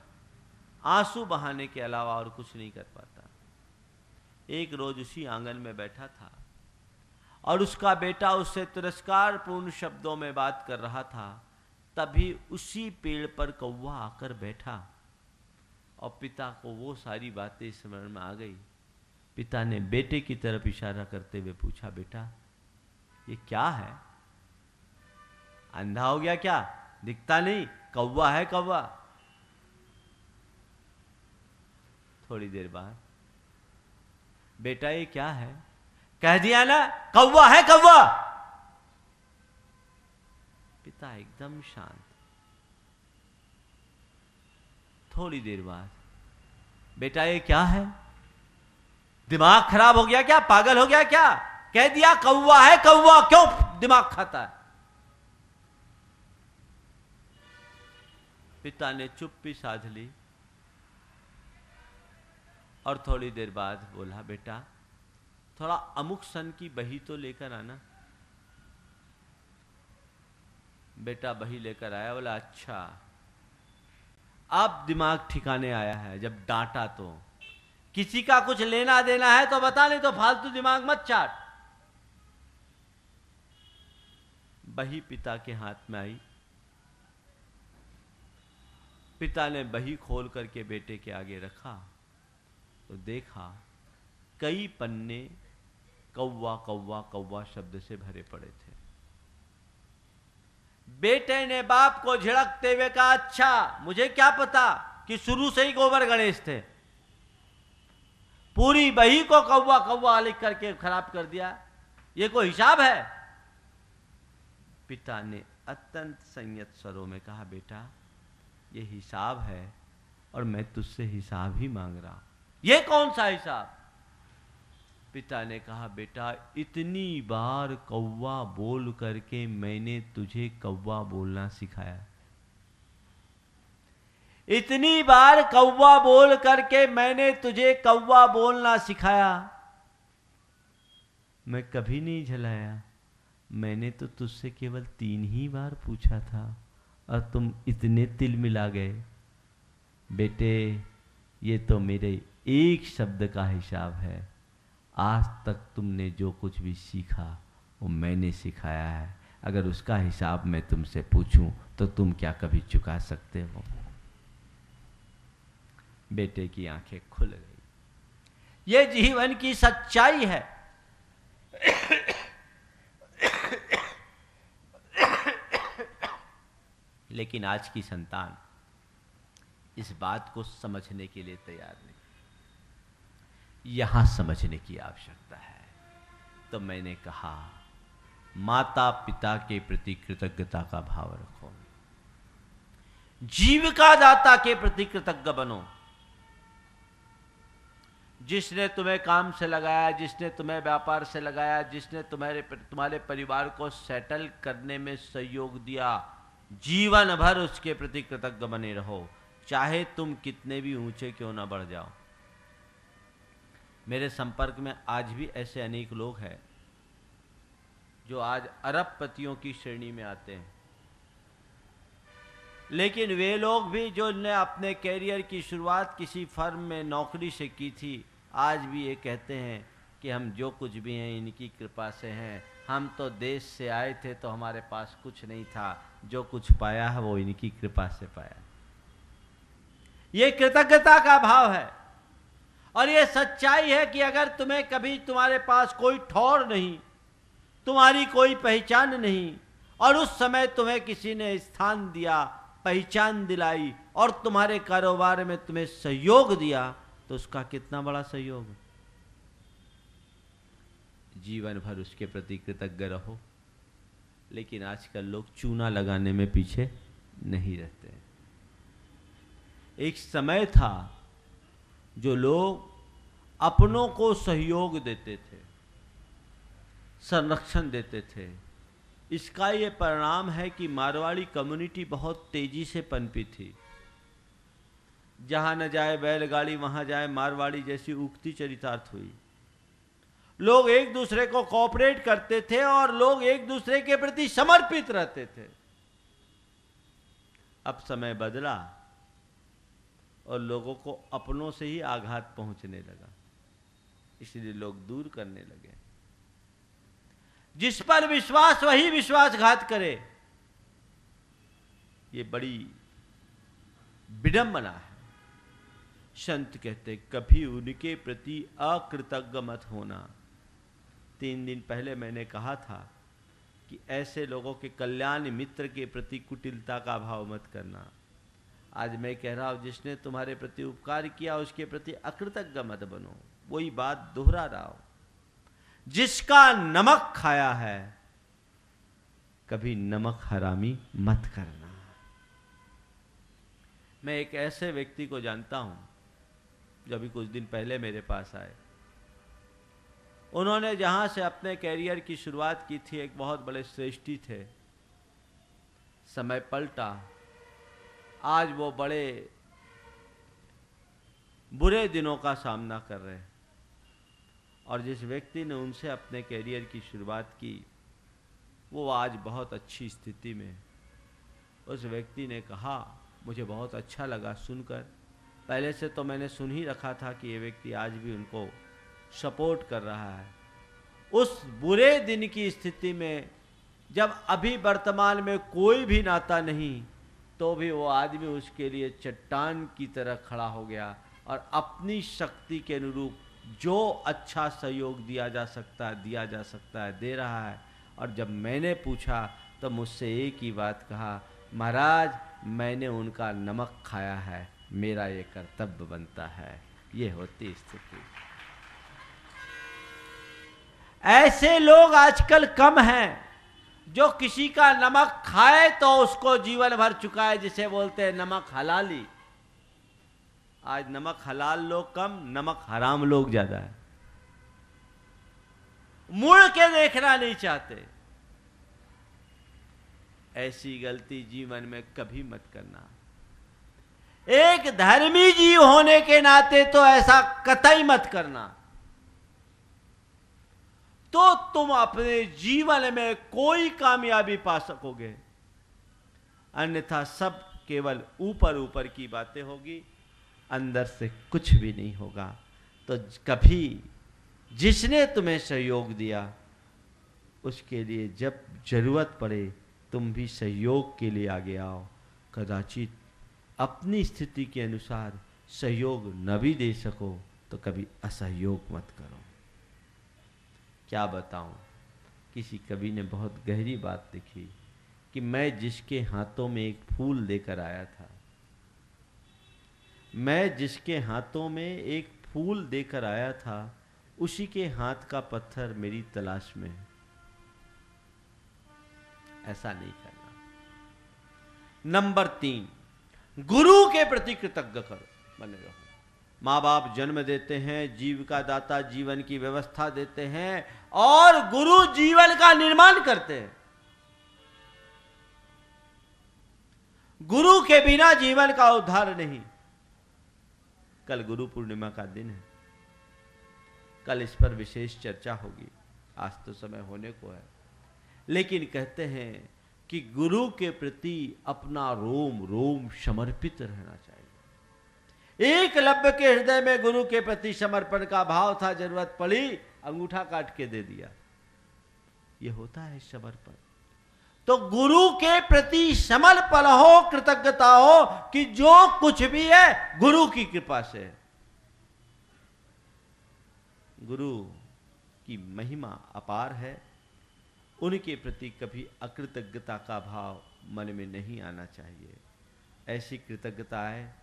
आँसू बहाने के अलावा और कुछ नहीं कर पाता। एक रोज उसी आँगन में बैठा था और उसका बेटा उससे तिरस्कार पूर्ण शब्दों में बात कर रहा था। तभी उसी पेड़ पर कौवा आकर बैठा। और पिता को वो सारी बातें स्मरण में आ गई। पिता ने बेटे की तरफ़ इशारा करते हुए पूछा, बेटा, ये क्या है? अंधा हो गया क्या? दिखता नहीं। कौवा है कौवा? थोड़ी देर बाद, बेटा, ये क्या है? कह दिया ना, कौवा है कौवा! पिता एकदम शांत थोड़ी देर बाद, बेटा ये क्या है? दिमाग खराब हो गया क्या? पागल हो गया क्या? कह दिया, कौवा है, कौवा क्यों दिमाग खाता है? पिता ने चुप्पी साध ली और थोड़ी देर बाद बोला, बेटा, थोड़ा अमुक सन की बही तो लेकर आना। बेटा बही लेकर आया, बोला अच्छा। अब दिमाग ठिकाने आया है, जब डांटा तो। किसी का कुछ लेना देना है तो बता, नहीं तो फालतू दिमाग मत चाट। बही पिता के हाथ में आई। पिता ने बही खोल करके बेटे के आगे रखा तो देखा कई पन्ने कौवा कौवा कौवा शब्द से भरे पड़े थे। बेटे ने बाप को झिड़कते हुए कहा अच्छा मुझे क्या पता कि शुरू से ही गोबर गणेश थे? पूरी बही को कौवा कौवा लिख करके खराब कर दिया। ये कोई हिसाब है? पिता ने अत्यंत संयत स्वरों में कहा, बेटा, ये हिसाब है और मैं तुझसे हिसाब ही मांग रहा हूँ। ये कौन सा हिसाब? पिता ने कहा, बेटा, इतनी बार कौवा बोल करके मैंने तुझे कौवा बोलना सिखाया। इतनी बार कौवा बोल करके मैंने तुझे कौवा बोलना सिखाया। मैं कभी नहीं झलाया। मैंने तो तुझसे केवल तीन ही बार पूछा था, और तुम इतने तिल मिला गए। बेटे, ये तो मेरे एक शब्द का हिसाब है। आज तक तुमने जो कुछ भी सीखा, वो मैंने सिखाया है। अगर उसका हिसाब मैं तुमसे पूछूँ तो तुम क्या कभी चुका सकते हो? बेटे की आँखें खुल गई। ये जीवन की सच्चाई है। लेकिन आज की संतान इस बात को समझने के लिए तैयार नहीं। यहाँ समझने की आवश्यकता है। तो मैंने कहा, माता पिता के प्रति कृतज्ञता का भाव रखो। जीविका दाता के प्रति कृतज्ञ बनो। जिसने तुम्हें काम से लगाया, जिसने तुम्हें व्यापार से लगाया, जिसने तुम्हारे तुम्हारे परिवार को सेटल करने में सहयोग दिया, जीवन भर उसके प्रति कृतज्ञ बने रहो। चाहे तुम कितने भी ऊँचे क्यों ना बढ़ जाओ। मेरे संपर्क में आज भी ऐसे अनेक लोग हैं जो आज अरबपतियों की श्रेणी में आते हैं। लेकिन वे लोग भी जो ने अपने कैरियर की शुरुआत किसी फर्म में नौकरी से की थी, आज भी ये कहते हैं कि हम जो कुछ भी हैं, इनकी कृपा से हैं। हम तो देश से आए थे तो हमारे पास कुछ नहीं था। जो कुछ पाया है वो इनकी कृपा से पाया। ये कृतज्ञता का भाव है। और ये सच्चाई है कि अगर तुम्हें कभी तुम्हारे पास कोई ठौर नहीं, तुम्हारी कोई पहचान नहीं, और उस समय तुम्हें किसी ने स्थान दिया, पहचान दिलाई, और तुम्हारे कारोबार में तुम्हें सहयोग दिया तो उसका कितना बड़ा सहयोग? जीवन भर उसके प्रति कृतज्ञ रहो, लेकिन आजकल लोग चूना लगाने में पीछे नहीं रहते एक समय था जो लोग अपनों को सहयोग देते थे, संरक्षण देते थे। इसका ये परिणाम है कि मारवाड़ी कम्युनिटी बहुत तेज़ी से पनपी थी। जहाँ न जाए बैलगाड़ी, वहाँ जाए मारवाड़ी जैसी उगती चरितार्थ हुई। लोग एक दूसरे को कॉपरेट करते थे और लोग एक दूसरे के प्रति समर्पित रहते थे। अब समय बदला। और लोगों को अपनों से ही आघात पहुँचने लगा। इसलिए लोग दूर करने लगे। जिस पर विश्वास, वही विश्वासघात करे। ये बड़ी विडंबना है। संत कहते, कभी उनके प्रति अकृतज्ञ मत होना। तीन दिन पहले मैंने कहा था कि ऐसे लोगों के कल्याण मित्र के प्रति कुटिलता का भाव मत करना। आज मैं कह रहा हूँ, जिसने तुम्हारे प्रति उपकार किया, उसके प्रति अकृतज्ञ मत बनो। वही बात दोहरा रहा हो। जिसका नमक खाया है, कभी नमक हरामी मत करना। मैं एक ऐसे व्यक्ति को जानता हूँ, जो अभी कुछ दिन पहले मेरे पास आए। उन्होंने जहाँ से अपने कैरियर की शुरुआत की थी, एक बहुत बड़े श्रेष्ठी थे। समय पलटा आज वो बड़े बुरे दिनों का सामना कर रहे हैं। और जिस व्यक्ति ने उनसे अपने कैरियर की शुरुआत की, वो आज बहुत अच्छी स्थिति में उस व्यक्ति ने कहा, मुझे बहुत अच्छा लगा सुनकर। पहले से तो मैंने सुन ही रखा था कि ये व्यक्ति आज भी उनको सपोर्ट कर रहा है। उस बुरे दिन की स्थिति में, जब अभी वर्तमान में कोई भी नाता नहीं तो भी वो आदमी उसके लिए चट्टान की तरह खड़ा हो गया और अपनी शक्ति के अनुरूप जो अच्छा सहयोग दिया जा सकता है, दिया जा सकता है, दे रहा है। और जब मैंने पूछा तो मुझसे एक ही बात कहा, महाराज, मैंने उनका नमक खाया है, मेरा ये कर्तव्य बनता है। ये होती स्थिति। ऐसे लोग आजकल कम हैं। जो किसी का नमक खाए तो उसको जीवन भर चुकाए, जिसे बोलते हैं नमक हलाली। आज नमक हलाल लोग कम, नमक हराम लोग ज़्यादा है। मुड़ के देखना नहीं चाहते। ऐसी गलती जीवन में कभी मत करना। एक धर्मी जीव होने के नाते तो ऐसा कतई मत करना। तो तुम अपने जीवन में कोई कामयाबी पा सकोगे। अन्यथा सब केवल ऊपर ऊपर की बातें होगी, अंदर से कुछ भी नहीं होगा। तो कभी जिसने तुम्हें सहयोग दिया, उसके लिए जब ज़रूरत पड़े, तुम भी सहयोग के लिए आगे आओ। कदाचित अपनी स्थिति के अनुसार सहयोग न भी दे सको तो कभी असहयोग मत करो। क्या बताऊँ? किसी कवि ने बहुत गहरी बात लिखी कि मैं जिसके हाथों में एक फूल लेकर आया था, मैं जिसके हाथों में एक फूल देकर आया था, उसी के हाथ का पत्थर मेरी तलाश में। ऐसा नहीं करना। नंबर तीन, गुरु के प्रति कृतज्ञ करो। बने रहो। माँ बाप जन्म देते हैं जीविका दाता जीवन की व्यवस्था देते हैं और गुरु जीवन का निर्माण करते हैं। गुरु के बिना जीवन का उद्धार नहीं। कल गुरु पूर्णिमा का दिन है। कल इस पर विशेष चर्चा होगी। आज तो समय होने को है। लेकिन कहते हैं कि गुरु के प्रति अपना रोम रोम समर्पित रहना चाहिए। एक लब्य के हृदय में गुरु के प्रति समर्पण का भाव था, ज़रूरत पड़ी, अंगूठा काट के दे दिया। यह होता है समर्पण। तो गुरु के प्रति समर्पण हो, कृतज्ञता हो कि जो कुछ भी है, गुरु की कृपा से। गुरु की महिमा अपार है, उनके प्रति कभी अकृतज्ञता का भाव मन में नहीं आना चाहिए। ऐसी कृतज्ञता है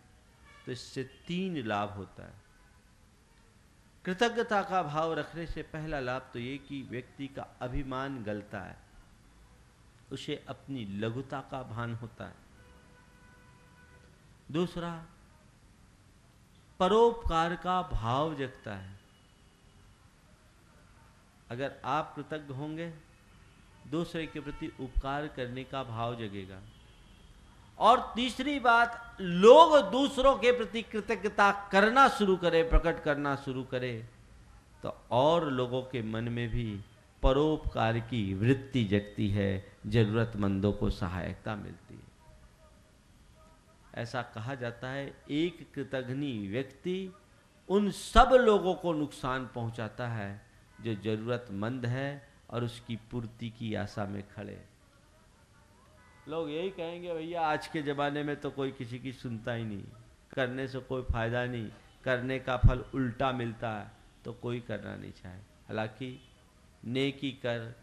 तो इससे तीन लाभ होता है। कृतज्ञता का भाव रखने से पहला लाभ तो ये कि व्यक्ति का अभिमान गलता है। उसे अपनी लघुता का भान होता है। दूसरा, परोपकार का भाव जगता है। अगर आप कृतज्ञ होंगे, दूसरे के प्रति उपकार करने का भाव जगेगा। और तीसरी बात, लोग दूसरों के प्रति कृतज्ञता करना शुरू करें, प्रकट करना शुरू करें तो और लोगों के मन में भी परोपकार की वृत्ति जगती है, जरूरतमंदों को सहायता मिलती है। ऐसा कहा जाता है, एक कृतघ्नि व्यक्ति उन सब लोगों को नुकसान पहुंचाता है, जो जरूरतमंद है और उसकी पूर्ति की आशा में खड़े लोग यही कहेंगे, भैया, आज के ज़माने में तो कोई किसी की सुनता ही नहीं। करने से कोई फ़ायदा नहीं। करने का फल उल्टा मिलता है तो कोई करना नहीं चाहे। हालाँकि नेकी कर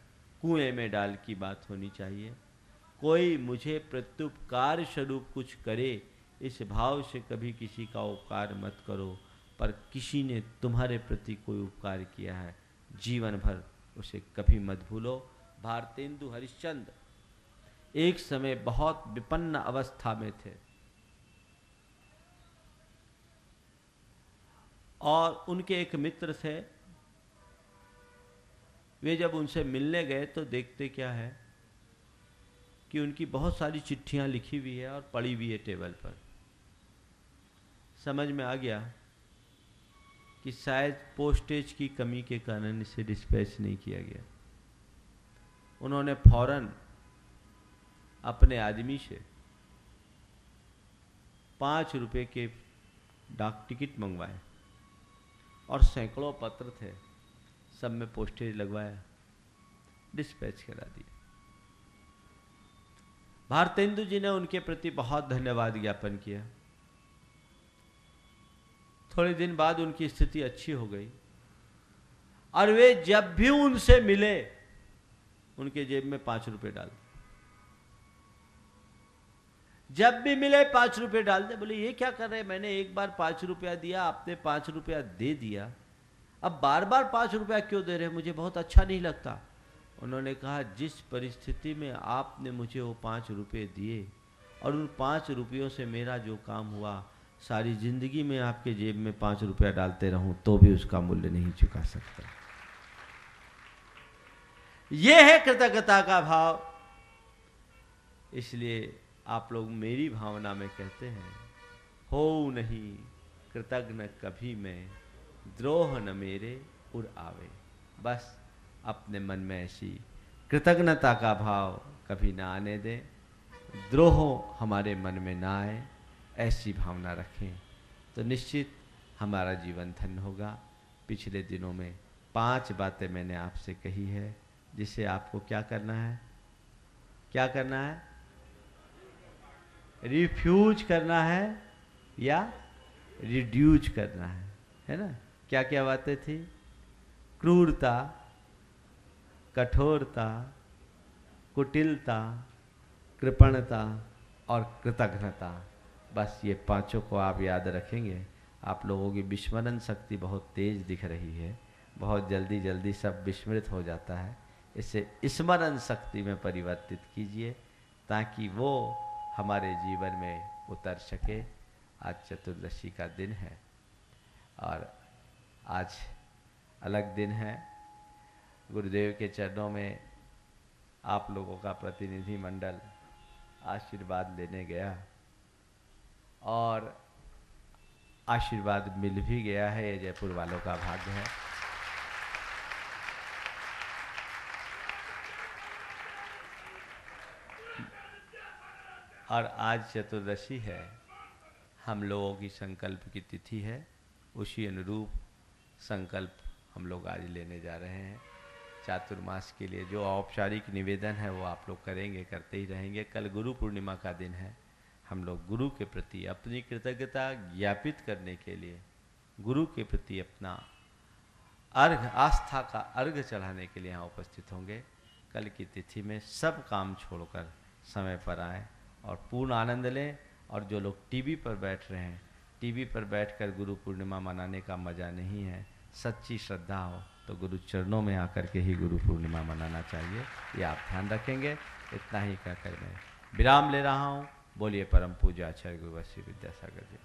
कुएँ में डाल की बात होनी चाहिए। कोई मुझे प्रत्युपकार स्वरूप कुछ करे, इस भाव से कभी किसी का उपकार मत करो। पर किसी ने तुम्हारे प्रति कोई उपकार किया है, जीवन भर उसे कभी मत भूलो। भारतेंदु हरिश्चंद्र एक समय बहुत विपन्न अवस्था में थे। और उनके एक मित्र थे। वे जब उनसे मिलने गए तो देखते क्या है कि उनकी बहुत सारी चिट्ठियाँ लिखी हुई है और पड़ी हुई है टेबल पर। समझ में आ गया कि शायद पोस्टेज की कमी के कारण इसे डिस्पैच नहीं किया गया। उन्होंने फ़ौरन अपने आदमी से पाँच रुपए के डाक टिकट मंगवाए और सैकड़ों पत्र थे, सब में पोस्टेज लगवाया डिस्पैच करा दिया। भारतेंदु जी ने उनके प्रति बहुत धन्यवाद ज्ञापन किया। थोड़े दिन बाद उनकी स्थिति अच्छी हो गई और वे जब भी उनसे मिले, उनके जेब में पाँच रुपए डाल जब भी मिले पाँच रुपए डाल दे। बोले, ये क्या कर रहे हैं? मैंने एक बार पाँच रुपया दिया, आपने पाँच रुपया दे दिया। अब बार बार पाँच रुपया क्यों दे रहे मुझे बहुत अच्छा नहीं लगता। उन्होंने कहा, जिस परिस्थिति में आपने मुझे वो पाँच रुपये दिए और उन पाँच रुपयों से मेरा जो काम हुआ, सारी ज़िंदगी में आपके जेब में पाँच रुपया डालते रहूँ तो भी उसका मूल्य नहीं चुका सकता। यह है कृतज्ञता का भाव। इसलिए आप लोग मेरी भावना में कहते हैं, हो नहीं, कृतज्ञ कभी मैं, द्रोह न मेरे उड़ आवे। बस अपने मन में ऐसी कृतज्ञता का भाव कभी ना आने दें। द्रोह हमारे मन में ना आए, ऐसी भावना रखें। तो निश्चित हमारा जीवन धन्य होगा। पिछले दिनों में पाँच बातें मैंने आपसे कही है, जिसे आपको क्या करना है? क्या करना है? रिफ्यूज करना है या रिड्यूज करना है है ना? क्या क्या बातें थी? क्रूरता, कठोरता, कुटिलता, कृपणता और कृतज्ञता बस ये पाँचों को आप याद रखेंगे। आप लोगों की विस्मरण शक्ति बहुत तेज दिख रही है। बहुत जल्दी जल्दी सब विस्मृत हो जाता है। इसे स्मरण शक्ति में परिवर्तित कीजिए ताकि वो हमारे जीवन में उतर सके। आज चतुर्दशी का दिन है और आज अलग दिन है। गुरुदेव के चरणों में आप लोगों का प्रतिनिधि मंडल आशीर्वाद लेने गया और आशीर्वाद मिल भी गया है। ये जयपुर वालों का भाग्य है। और आज चतुर्दशी है। हम लोगों की संकल्प की तिथि है। उसी अनुरूप संकल्प हम लोग आज लेने जा रहे हैं। चातुर्मास के लिए जो औपचारिक निवेदन है वो आप लोग करेंगे, करते ही रहेंगे। कल गुरु पूर्णिमा का दिन है। हम लोग गुरु के प्रति अपनी कृतज्ञता ज्ञापित करने के लिए, गुरु के प्रति अपना अर्घ, आस्था का अर्घ चढ़ाने के लिए यहाँ उपस्थित होंगे। कल की तिथि में सब काम छोड़कर समय पर आए। और पूर्ण आनंद लें और जो लोग टीवी पर बैठ रहे हैं टीवी पर बैठकर गुरु पूर्णिमा मनाने का मज़ा नहीं है, सच्ची श्रद्धा हो तो गुरु चरणों में आकर के ही गुरु पूर्णिमा मनाना चाहिए, ये आप ध्यान रखेंगे। इतना ही कहकर मैं विराम ले रहा हूँ। बोलिए परम पूजा आचार्य गुरु श्री विद्यासागर जी।